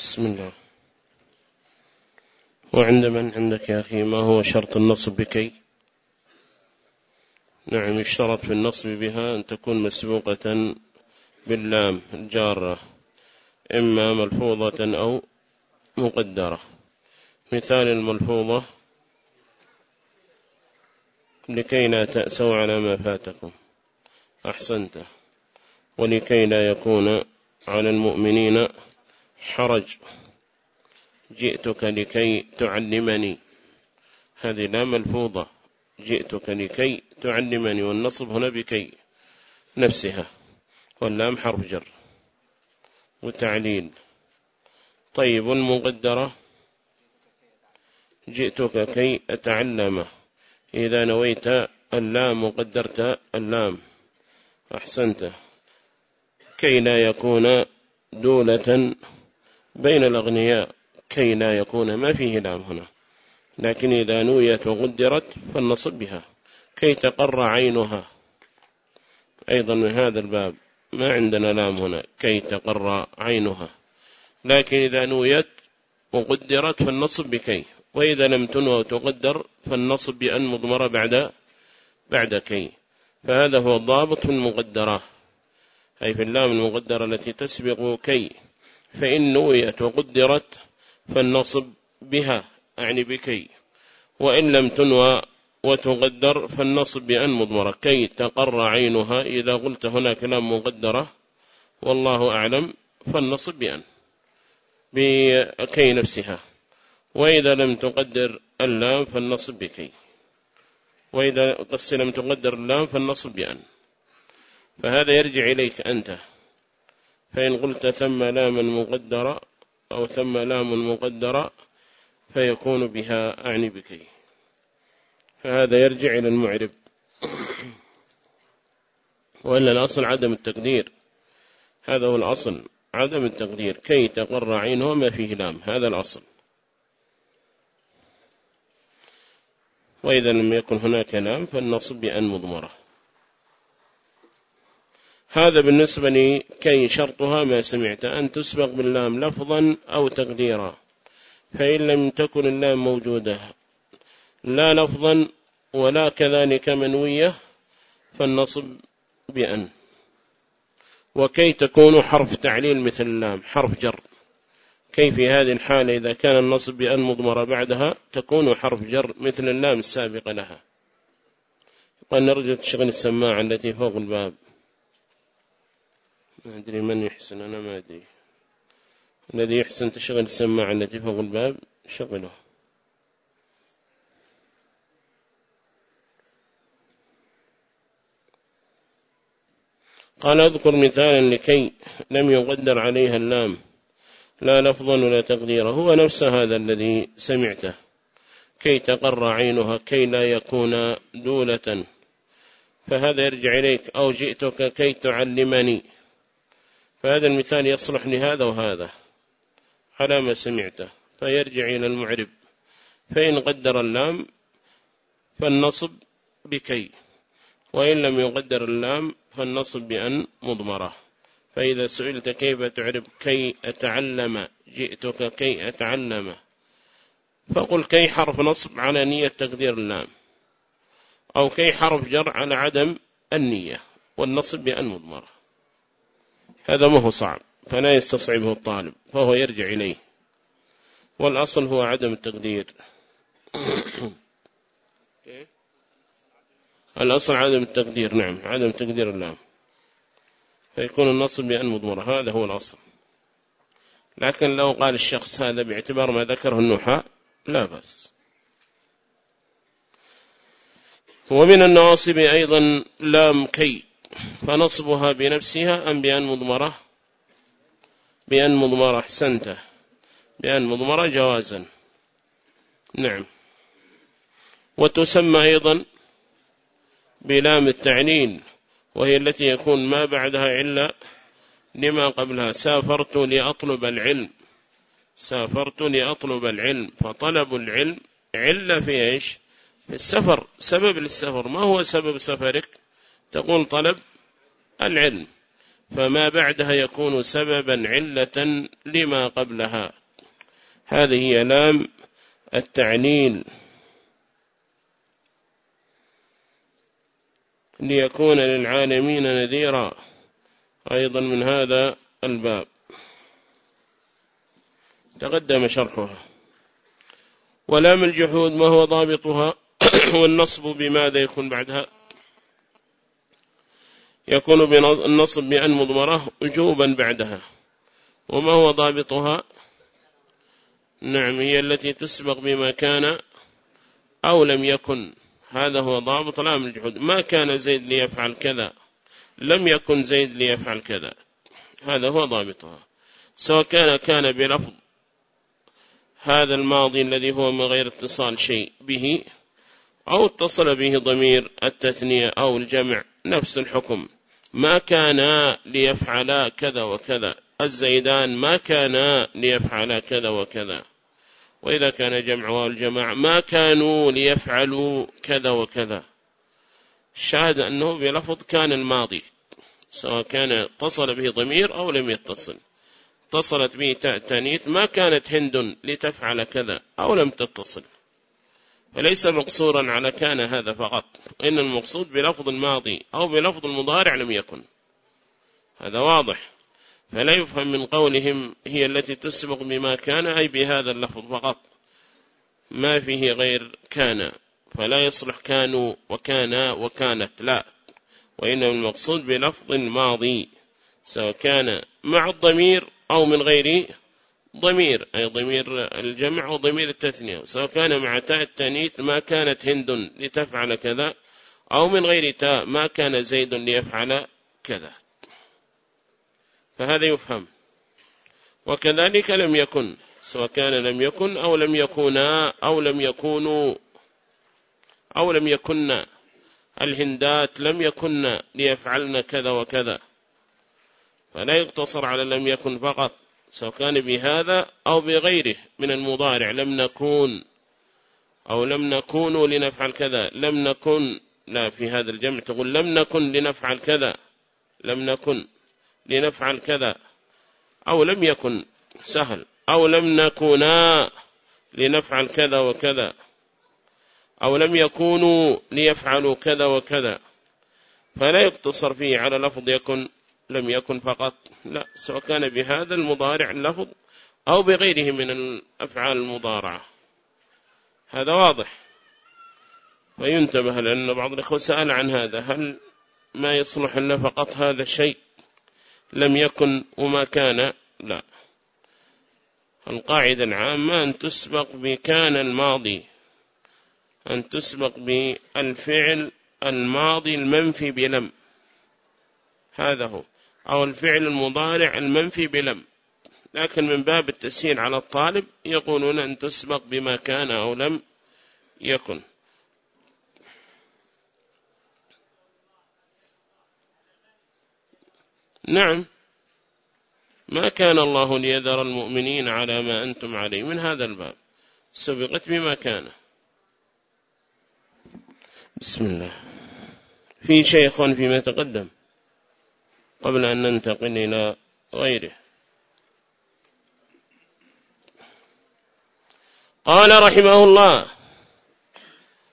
بسم الله. وعند من عندك يا أخي؟ ما هو شرط النصب بكي؟ نعم يشترط في النصب بها أن تكون مسبوقة باللام الجارة إما ملفوظة أو مقدرة. مثال الملفوظة لكي لا تأسوا على ما فاتكم. أحسنت. ولكي لا يكون على المؤمنين حرج. جئتك لكي تعلمني. هذه لا ملفوظة. جئتك لكي تعلمني والنصب هنا بكي نفسها. واللام حرف جر. وتعليل. طيب المقدرة جئتك كي أتعلم. إذا نويت اللام وقدرت اللام. أحسنت. كي لا يكون دولة بين الأغنياء كي لا يكون ما فيه لام هنا. لكن إذا نويت وقدرت فالنصب بها كي تقر عينها. أيضا من هذا الباب ما عندنا لام هنا كي تقر عينها. لكن إذا نويت وقدرت فالنصب بكي. وإذا لم تنوى وتقدر فالنصب بأن مضمرة بعد بعد كي. فهذا هو الضابط في المقدرة أي في اللام المقدرة التي تسبق كي. فإن نويت وقدرت فالنصب بها. أعني بكي. وإن لم تنوى وتقدر فالنصب بأن مضمرة. كي تقر عينها إذا قلت هنا كلام مقدرة والله أعلم فالنصب بأن. بكي نفسها. وإذا لم تقدر اللام فالنصب بكي. وإذا قص لم تقدر اللام فالنصب بأن. فهذا يرجع إليك أنت. فإن قلت ثم لام مقدرة أو ثم لام مقدرة فيكون بها أعني بكي. فهذا يرجع إلى المعرب. وإلا الأصل عدم التقدير. هذا هو الأصل عدم التقدير. كي تقر عينه ما فيه لام هذا الأصل. وإذا لم يكن هناك لام فالنصب بأن مضمرة. هذا بالنسبة لي كي شرطها ما سمعت أن تسبق باللام لفظا أو تقديرا فإن لم تكن اللام موجودة لا لفظا ولا كذلك منوية فالنصب بأن. وكي تكون حرف تعليل مثل اللام حرف جر. كيف في هذه الحالة إذا كان النصب بأن مضمرة بعدها تكون حرف جر مثل اللام السابق لها. قال نرجو تشغل السماعة التي فوق الباب. ما أدري من يحسن أنا ما أدري. الذي يحسن تشغل السماعة التي فوق الباب شغله. قال أذكر مثالا لكي لم يقدر عليها اللام. لا لفظا ولا تقديرا. هو نفس هذا الذي سمعته. كي تقر عينها كي لا يكون دولة. فهذا يرجع إليك. أو جئتك كي تعلمني. فهذا المثال يصلح لهذا وهذا على ما سمعته فيرجع إلى المعرب. فإن قدر اللام فالنصب بكي وإن لم يقدر اللام فالنصب بأن مضمرة. فإذا سئلت كيف تعرب كي أتعلم جئتك كي أتعلم فقل كي حرف نصب على نية تقدير اللام أو كي حرف جر على عدم النية والنصب بأن مضمرة. هذا ما هو صعب فلا يستصعبه الطالب فهو يرجع إليه. والأصل هو عدم التقدير. الأصل عدم التقدير نعم عدم تقدير اللام فيكون النصب بأن مضمرة هذا هو الأصل. لكن لو قال الشخص هذا باعتبار ما ذكره النحاء لا بس ومن النواصب أيضا لام كي فنصبها بنفسها أم بأن مضمرة؟ بأن مضمرة أحسنته بأن مضمرة جوازا. نعم. وتسمى أيضا بلام التعنين وهي التي يكون ما بعدها إلا لما قبلها. سافرت لأطلب العلم. سافرت لأطلب العلم. فطلب العلم علة في إيش؟ في السفر. سبب للسفر. ما هو سبب سفرك؟ تقول طلب العلم فما بعدها يكون سببا علة لما قبلها. هذه هي لام التعنيل ليكون للعالمين نذيرا. أيضا من هذا الباب. تقدم شرحها. ولام الجحود ما هو ضابطها؟ والنصب بماذا يكون بعدها؟ يكون بالنصب بأن مضمرة وجوبا بعدها. وما هو ضابطها؟ نعم هي التي تسبق بما كان أو لم يكن. هذا هو ضابط لام الجحود ما كان زيد ليفعل كذا؟ لم يكن زيد ليفعل كذا. هذا هو ضابطها. سواء كان كان بلفظ هذا الماضي الذي هو من غير اتصال شيء به أو اتصل به ضمير التثنية أو الجمع نفس الحكم. ما كان ليفعل كذا وكذا. الزيدان ما كان ليفعل كذا وكذا. وإذا كان جمع والجماع ما كانوا ليفعلوا كذا وكذا. شاهد أنه بلفظ كان الماضي سواء كان اتصل به ضمير أو لم يتصل. اتصلت به تاء التانيث ما كانت هند لتفعل كذا أو لم تتصل. فليس مقصورا على كان هذا فقط. إن المقصود بلفظ الماضي أو بلفظ المضارع لم يكن. هذا واضح. فلا يفهم من قولهم هي التي تسبق بما كان أي بهذا اللفظ فقط. ما فيه غير كان. فلا يصلح كانوا وكان وكانت لا. وإنما المقصود بلفظ ماضي سواء كان مع الضمير أو من غير ضمير أي ضمير الجمع وضمير التثنية سواء كان مع تاء التانيث ما كانت هند لتفعل كذا أو من غير تاء ما كان زيد ليفعل كذا. فهذا يفهم. وكذلك لم يكن سواء كان لم يكن أو لم يكونا أو لم يكونوا أو لم يكن الهندات لم يكن ليفعلن كذا وكذا. فلا يقتصر على لم يكن فقط. سواء كان بهذا أو بغيره من المضارع لم نكون أو لم نكون لنفعل كذا لم نكن لا في هذا الجمع تقول لم نكن لنفعل كذا لم نكن لنفعل كذا أو لم يكن سهل أو لم نكونا لنفعل كذا وكذا أو لم يكونوا ليفعلوا كذا وكذا فلا يقتصر فيه على لفظ يكن لم يكن فقط. لا سواء كان بهذا المضارع اللفظ أو بغيره من الأفعال المضارعة. هذا واضح. وينتبه لأن بعض الإخوة سأل عن هذا. هل ما يصلح لنا فقط هذا الشيء؟ لم يكن وما كان؟ لا. القاعدة العامة أن تسبق بكان الماضي. أن تسبق بالفعل الماضي المنفي بلم. هذا هو. أو الفعل المضارع المنفي بلم. لكن من باب التسهيل على الطالب يقولون أن تسبق بما كان أو لم يكن. نعم. ما كان الله ليذر المؤمنين على ما أنتم عليه. من هذا الباب. سبقت بما كان. بسم الله. في شيخ فيما تقدم. قبل أن ننتقل إلى غيره. قال رحمه الله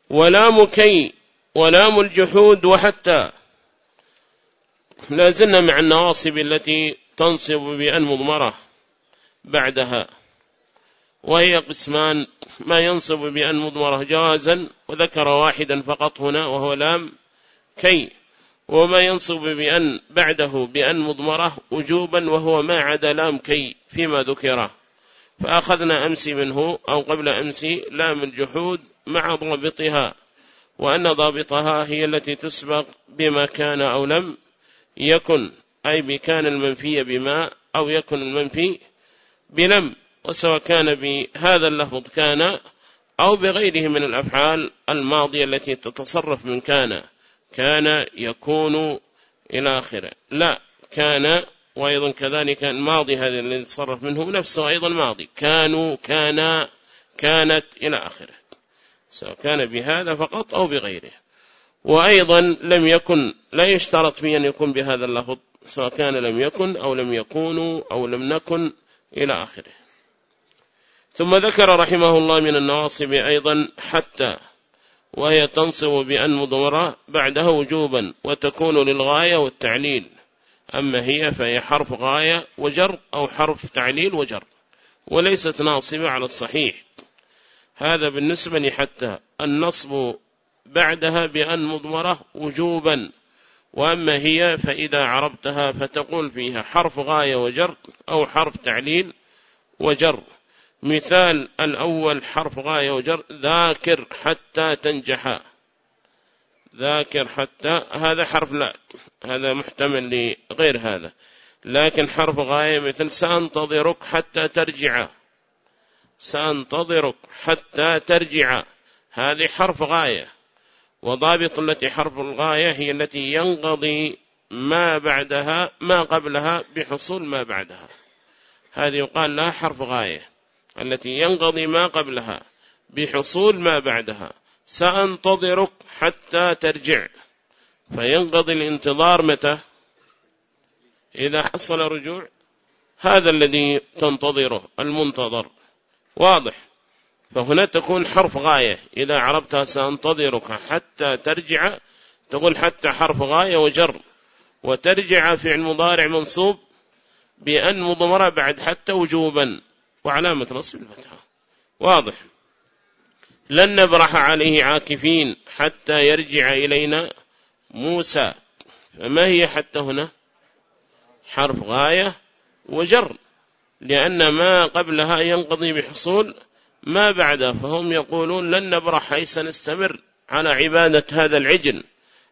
ولام كي ولام الجحود وحتى لا زلنا مع النواصب التي تنصب بأن مضمرة بعدها وهي قسمان ما ينصب بأن مضمرة جوازا وذكر واحدا فقط هنا وهو لام كي. وما ينصب بأن بعده بأن مضمرة وجوبا وهو ما عدا لام كي فيما ذكره. فأخذنا أمس منه أو قبل أمس لام الجحود مع ضابطها وأن ضابطها هي التي تسبق بما كان أو لم يكن أي بكان المنفي بما أو يكن المنفي بلم وسواء كان بهذا اللفظ كان أو بغيره من الأفعال الماضية التي تتصرف من كان. كان يكون إلى آخره. لا كان وأيضا كذلك الماضي هذا الذي تصرف منه نفسه أيضا ماضي. كانوا كان كانت إلى آخره. سواء كان بهذا فقط أو بغيره. وأيضا لم يكن لا يشترط في أن يكون بهذا اللفظ سواء كان لم يكن أو لم يكونوا أو لم نكن إلى آخره. ثم ذكر رحمه الله من النواصب أيضا حتى وهي تنصب بأن مضمرة بعدها وجوبا وتكون للغاية والتعليل. أما هي فهي حرف غاية وجر أو حرف تعليل وجر وليست ناصبة على الصحيح. هذا بالنسبة لحتى النصب بعدها بأن مضمرة وجوبا. وأما هي فإذا عربتها فتقول فيها حرف غاية وجر أو حرف تعليل وجر. مثال الأول حرف غاية وجر ذاكر حتى تنجح. ذاكر حتى هذا حرف لا هذا محتمل لغير هذا. لكن حرف غاية مثل سأنتظرك حتى ترجع. سأنتظرك حتى ترجع. هذه حرف غاية. وضابط التي حرف الغاية هي التي ينقضي ما بعدها ما قبلها بحصول ما بعدها. هذه يقال لها حرف غاية. التي ينقضي ما قبلها بحصول ما بعدها. سأنتظرك حتى ترجع. فينقضي الانتظار متى؟ إذا حصل رجوع. هذا الذي تنتظره المنتظر. واضح. فهنا تكون حرف غاية. إذا عربتها سأنتظرك حتى ترجع تقول حتى حرف غاية وجر. وترجع فعل مضارع منصوب بأن مضمرة بعد حتى وجوبا. وعلامة نصب الفتحة. واضح. لن نبرح عليه عاكفين حتى يرجع إلينا موسى. فما هي حتى هنا؟ حرف غاية وجر. لأن ما قبلها ينقضي بحصول ما بعده فهم يقولون لن نبرح حيث سنستمر على عبادة هذا العجل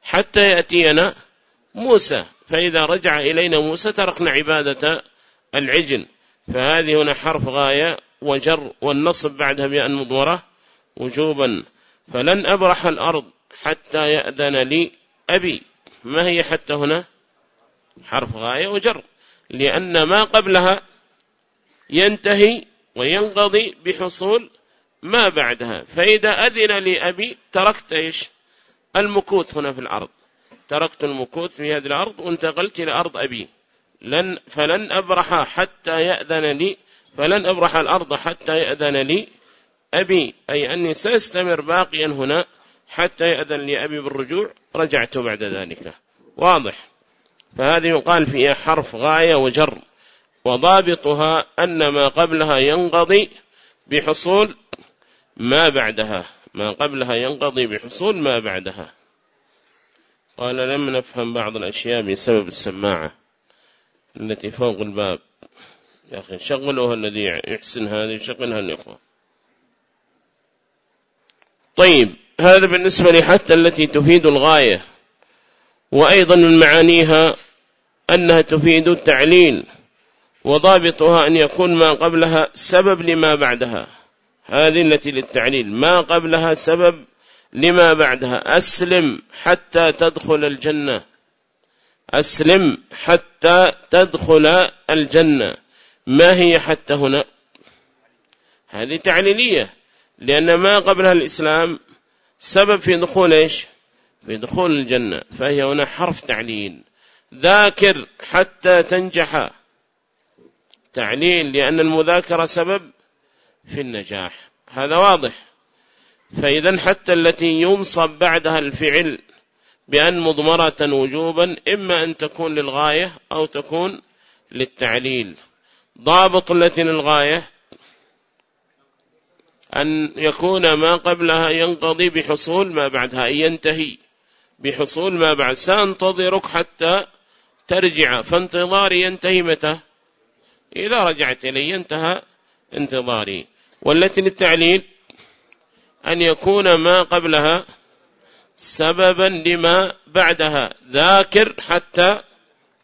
حتى يأتينا موسى. فإذا رجع إلينا موسى تركنا عبادة العجل. فهذه هنا حرف غاية وجر والنصب بعدها بأن مضورة وجوبا. فلن أبرح الأرض حتى يأذن لي أبي. ما هي حتى هنا؟ حرف غاية وجر. لأن ما قبلها ينتهي وينقضي بحصول ما بعدها. فإذا أذن لي أبي تركت إيش؟ المكوت هنا في الأرض. تركت المكوت في هذه الأرض وانتقلت إلى أرض أبي. لن فلن أبرح حتى يأذن لي فلن أبرح الأرض حتى يأذن لي. أبي أي أني سأستمر باقيا هنا حتى يأذن لي أبي بالرجوع. رجعت بعد ذلك. واضح. فهذه يقال فيها حرف غاية وجر. وضابطها أن ما قبلها ينقضي بحصول ما بعدها. ما قبلها ينقضي بحصول ما بعدها. قال لم نفهم بعض الأشياء بسبب السماعة. التي فوق الباب. يا أخي شغلوها الذي يحسن هذه شغلها الإخوة. طيب هذا بالنسبة لحتى التي تفيد الغاية. وأيضا من معانيها أنها تفيد التعليل وضابطها أن يكون ما قبلها سبب لما بعدها. هذه التي للتعليل ما قبلها سبب لما بعدها. أسلم حتى تدخل الجنة. أسلم حتى تدخل الجنة. ما هي حتى هنا؟ هذه تعليلية لأن ما قبلها الإسلام سبب في دخول إيش؟ في دخول الجنة. فهي هنا حرف تعليل. ذاكر حتى تنجح. تعليل لأن المذاكرة سبب في النجاح. هذا واضح. فإذا حتى التي ينصب بعدها الفعل بأن مضمرة وجوبا إما أن تكون للغاية أو تكون للتعليل. ضابط التي للغاية أن يكون ما قبلها ينقضي بحصول ما بعدها أي ينتهي بحصول ما بعد. سأنتظرك حتى ترجع فانتظاري ينتهي متى؟ إذا رجعت إلي انتهى انتظاري. والتي للتعليل أن يكون ما قبلها سببا لما بعدها. ذاكر حتى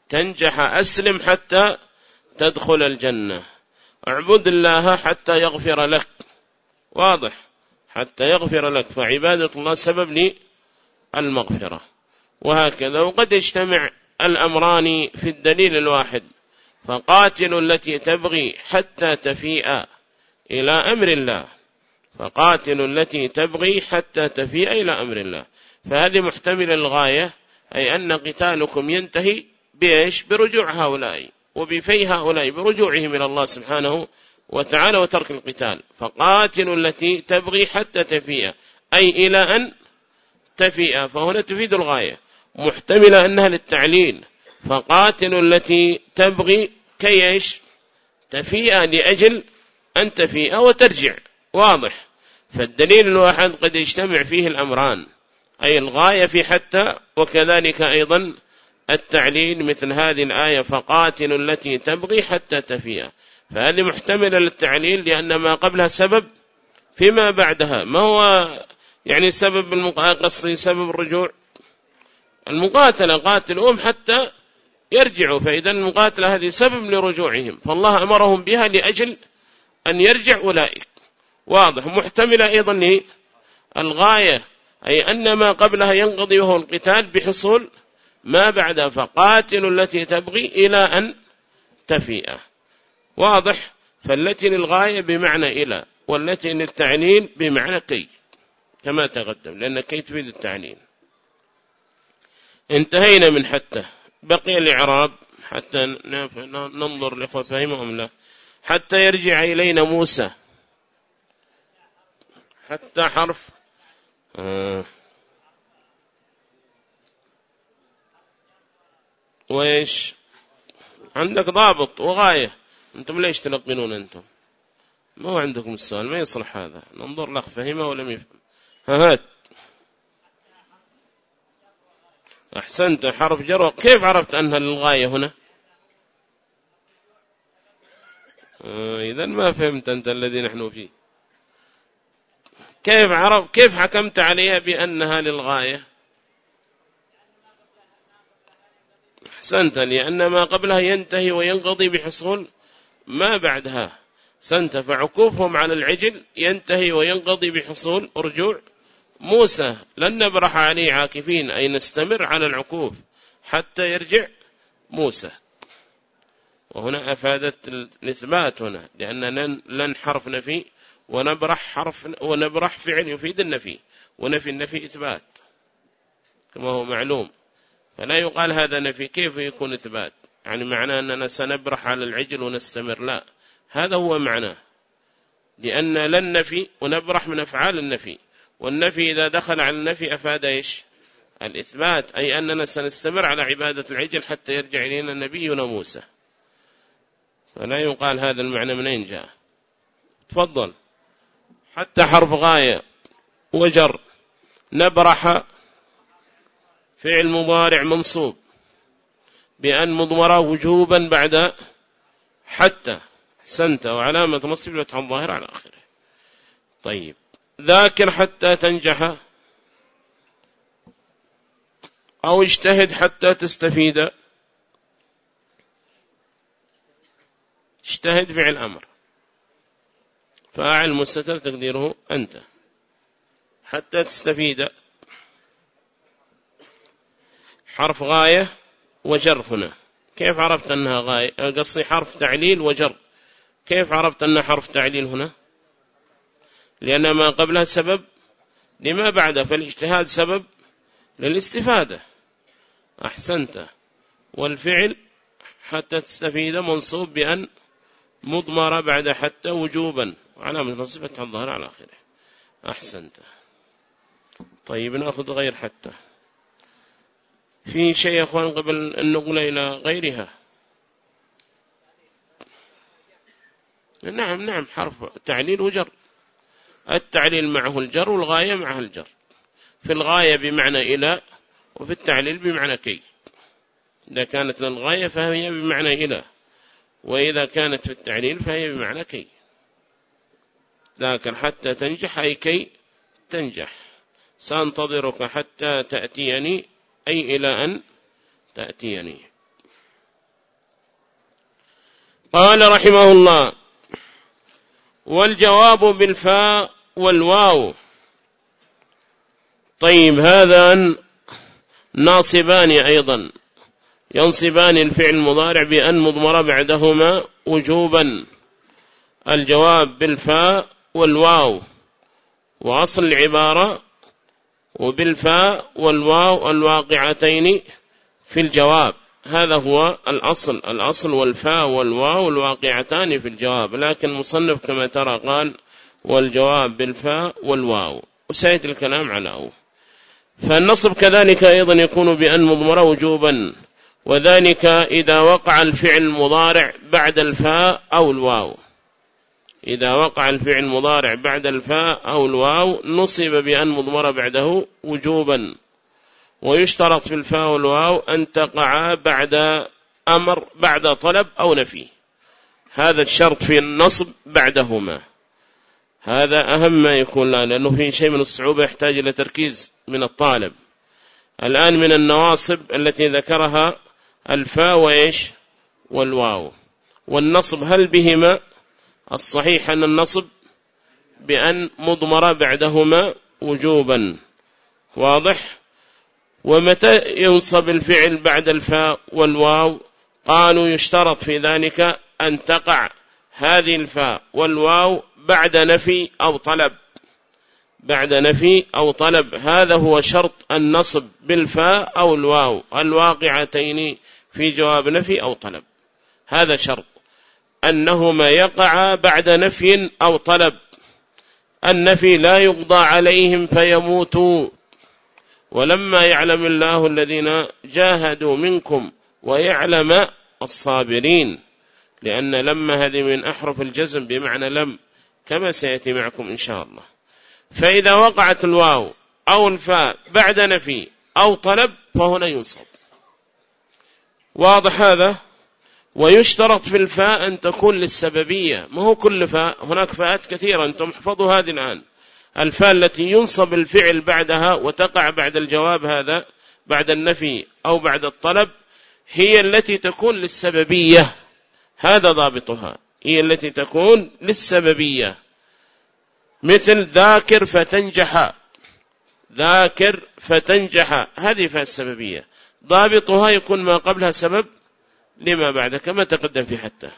تنجح. أسلم حتى تدخل الجنة. اعبد الله حتى يغفر لك. واضح. حتى يغفر لك. فعبادة الله سبب للمغفرة. وهكذا. وقد يجتمع الأمران في الدليل الواحد. فقاتل التي تبغي حتى تفيء إلى أمر الله. فقاتل التي تبغي حتى تفيء إلى أمر الله. فهذه محتمل الغاية أي أن قتالكم ينتهي بإيش؟ برجوع هؤلاء وبفي هؤلاء برجوعهم إلى الله سبحانه وتعالى وترك القتال. فقاتلوا التي تبغي حتى تفيء أي إلى أن تفيء فهنا تفيد الغاية. محتملة أنها للتعليل. فقاتلوا التي تبغي كيش تفيء لأجل أن تفيء وترجع. واضح. فالدليل الواحد قد يجتمع فيه الأمران. أي الغاية في حتى وكذلك أيضا التعليل مثل هذه الآية فقاتل التي تبغي حتى تفيء. فهذه محتملة للتعليل لأن ما قبلها سبب؟ فيما بعدها ما هو يعني سبب المقاصد سبب الرجوع؟ المقاتلة قاتلهم حتى يرجعوا فإذا المقاتلة هذه سبب لرجوعهم. فالله أمرهم بها لأجل أن يرجع أولئك. واضح. محتملة أيضا الغاية أي أن ما قبلها ينقضي وهو القتال بحصول ما بعدها فقاتل التي تبغي إلى أن تفيء. واضح؟ فالتي للغاية بمعنى إلى والتي للتعنين بمعنى كي كما تقدم لأن كي تفيد التعنين انتهينا من حتى بقي الإعراب حتى ننظر لإخوة فهمهم له حتى يرجع إلينا موسى. حتى حرف وإيش؟ عندك ضابط وغاية. أنتم ليش تلقنون أنتم؟ ما هو عندكم السؤال ما يصلح هذا. ننظر لك فهمه ولم يفهم. هات أحسنت حرف جر. كيف عرفت أنها للغاية هنا؟ آه إذا ما فهمت أنت الذي نحن فيه. كيف عرف كيف حكمت عليها بأنها للغاية؟ أحسنت لأن ما قبلها ينتهي وينقضي بحصول ما بعدها. سنت فعكوفهم على العجل ينتهي وينقضي بحصول رجوع موسى. لن نبرح عليه عاكفين أي نستمر على العكوف حتى يرجع موسى. وهنا أفادت الإثبات هنا لأن لن حرف نفي ونبرح حرف ونبرح فعل يفيد النفي ونفي النفي إثبات كما هو معلوم. فلا يقال هذا نفي كيف يكون إثبات؟ يعني معناه أننا سنبرح على العجل ونستمر. لا هذا هو معناه. لأن لن نفي ونبرح من أفعال النفي. والنفي إذا دخل على النفي أفاد إيش؟ الإثبات أي أننا سنستمر على عبادة العجل حتى يرجع إلينا نبينا موسى. فلا يقال هذا المعنى من أين جاء. تفضل. حتى حرف غاية. وجر. نبرح فعل مضارع منصوب. بأن مضمرة وجوبا بعد حتى. سنت وعلامة نصب الفتح الظاهر على آخره. طيب. ذاكر حتى تنجح. أو اجتهد حتى تستفيد. اجتهد فعل أمر. فاعل مستتر تقديره أنت. حتى تستفيد حرف غاية وجر هنا. كيف عرفت أنها غاية؟ قصي حرف تعليل وجر. كيف عرفت أنها حرف تعليل هنا؟ لأن ما قبلها سبب لما بعد فالاجتهاد سبب للاستفادة. أحسنت. والفعل حتى تستفيد منصوب بأن مضمر بعد حتى وجوبا. علامة نصبة الظهر على آخره. أحسنت. طيب نأخذ غير حتى. في شيء يا أخوان قبل النقل إلى غيرها؟ نعم نعم حرف تعليل وجر. التعليل معه الجر والغاية معه الجر. في الغاية بمعنى إلى وفي التعليل بمعنى كي. إذا كانت للغاية فهي بمعنى إلى وإذا كانت في التعليل فهي بمعنى كي. لكن حتى تنجح أي كي تنجح. سأنتظرك حتى تأتيني أي إلى أن تأتيني. قال رحمه الله والجواب بالفاء والواو. طيب هذا ناصبان أيضا. ينصبان الفعل المضارع بأن مضمر بعدهما وجوبا. الجواب بالفاء والواو. وأصل العبارة وبالفاء والواو الواقعتين في الجواب. هذا هو الأصل. الأصل والفاء والواو الواقعتان في الجواب. لكن مصنف كما ترى قال والجواب بالفاء والواو. وسيأتي الكلام على أو فالنصب كذلك أيضا يكون بأن مضمرة وجوبا. وذلك إذا وقع الفعل المضارع بعد الفاء أو الواو. إذا وقع الفعل المضارع بعد الفاء أو الواو نصب بأن مضمرة بعده وجوبا. ويشترط في الفاء والواو أن تقع بعد أمر بعد طلب أو نفي. هذا الشرط في النصب بعدهما. هذا أهم ما يكون لا لأنه في شيء من الصعوبة يحتاج إلى تركيز من الطالب. الآن من النواصب التي ذكرها الفاء وإيش؟ والواو. والنصب هل بهما؟ الصحيح أن النصب بأن مضمر بعدهما وجوبا. واضح؟ ومتى ينصب الفعل بعد الفاء والواو؟ قالوا يشترط في ذلك أن تقع هذه الفاء والواو بعد نفي أو طلب. بعد نفي أو طلب. هذا هو شرط النصب بالفاء أو الواو. الواقعتين في جواب نفي أو طلب. هذا شرط. أنهما يقع بعد نفي أو طلب. النفي لا يقضى عليهم فيموتوا. ولما يعلم الله الذين جاهدوا منكم ويعلم الصابرين. لأن لما هذه من أحرف الجزم بمعنى لم كما سيأتي معكم إن شاء الله. فإذا وقعت الواو أو الفاء بعد نفي أو طلب فهنا ينصب. واضح هذا؟ ويشترط في الفاء أن تكون للسببية. ما هو كل فاء؟ هناك فاءات كثيرة. أنتم احفظوا هذه الآن. الفاء التي ينصب الفعل بعدها وتقع بعد الجواب هذا بعد النفي أو بعد الطلب هي التي تكون للسببية. هذا ضابطها. هي التي تكون للسببية. مثل ذاكر فتنجح. ذاكر فتنجح. هذه فاء السببية. ضابطها يكون ما قبلها سبب لما بعد كما تقدم في حتى.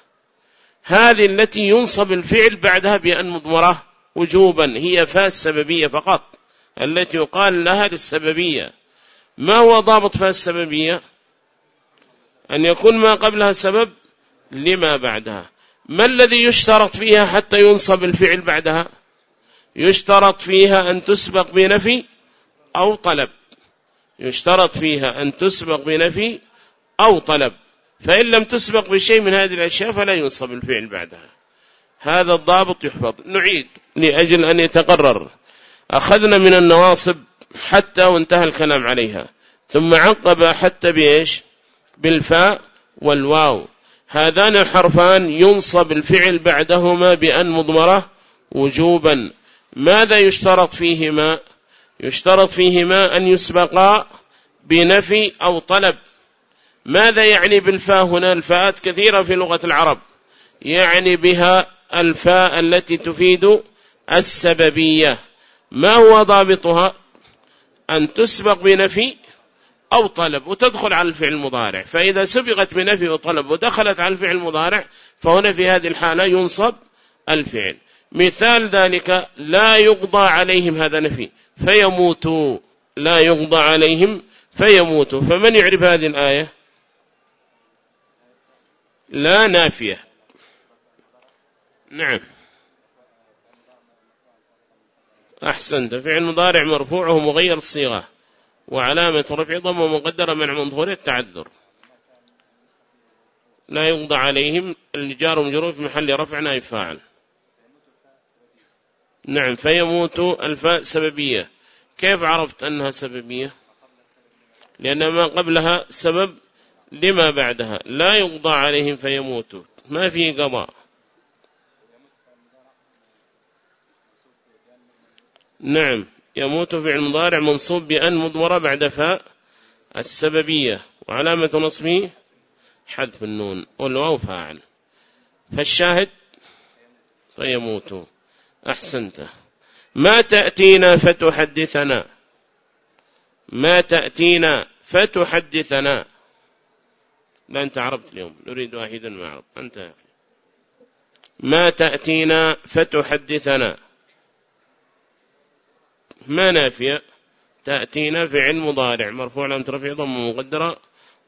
هذه التي ينصب الفعل بعدها بأن مضمرة وجوبا هي فاء السببية فقط. التي يقال لها للسببية. ما هو ضابط فاء السببية؟ أن يكون ما قبلها سبب لما بعدها. ما الذي يشترط فيها حتى ينصب الفعل بعدها؟ يشترط فيها أن تسبق بنفي أو طلب. يشترط فيها أن تسبق بنفي أو طلب. فإن لم تسبق بشيء من هذه الأشياء فلا ينصب الفعل بعدها. هذا الضابط يحفظ. نعيد لأجل أن يتقرر. أخذنا من النواصب حتى وانتهى الكلام عليها. ثم عقب حتى بإيش؟ بالفاء والواو. هذان حرفان ينصب الفعل بعدهما بأن مضمرة وجوبا. ماذا يشترط فيهما؟ يشترط فيهما أن يسبقا بنفي أو طلب. ماذا يعني بالفاء هنا؟ الفاءات كثيرة في لغة العرب. يعني بها الفاء التي تفيد السببية. ما هو ضابطها؟ أن تسبق بنفي أو طلب وتدخل على الفعل المضارع. فإذا سبقت بنفي وطلب ودخلت على الفعل المضارع فهنا في هذه الحالة ينصب الفعل. مثال ذلك لا يقضى عليهم هذا نفي فيموتوا. لا يقضى عليهم فيموتوا. فمن يعرف هذه الآية؟ لا نافية. نعم. أحسنت. فعل مضارع مرفوعه مغير الصيغة. وعلامة رفع ضم مقدرة من من التعذر. لا يقضى عليهم الجار مجرور في محل رفع نائب فاعل. نعم. فيموت الفاء سببية. كيف عرفت أنها سببية؟ لأن ما قبلها سبب لما بعدها لا يقضى عليهم فيموتوا. ما في قضاء. نعم يموت فعل مضارع منصوب بأن مضمرة بعد فاء السببية. وعلامة نصبه حذف النون. والواو فاعل. فالشاهد فيموت. أحسنت. ما تأتينا فتحدثنا. ما تأتينا فتحدثنا. لا أنت عربت اليوم. نريد واحدا ما عرب. أنت. يا أخي ما تأتينا فتحدثنا. ما نافية. تأتينا فعل مضارع. مرفوع لم ترفع ضم مقدرة.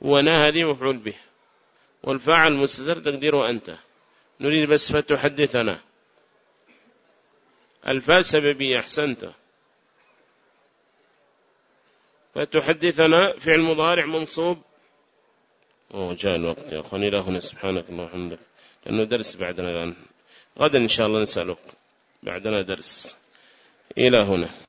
ونا هذه مفعول به. والفاعل مستتر تقديره أنت. نريد بس فتحدثنا. الفاء سببية أحسنت. فتحدثنا فعل مضارع منصوب. أوه جاء الوقت يا أخواني إلى هنا سبحانك الله وحمدك لأنه درس بعدنا الآن. غدا إن شاء الله نسألك. بعدنا درس. إلى هنا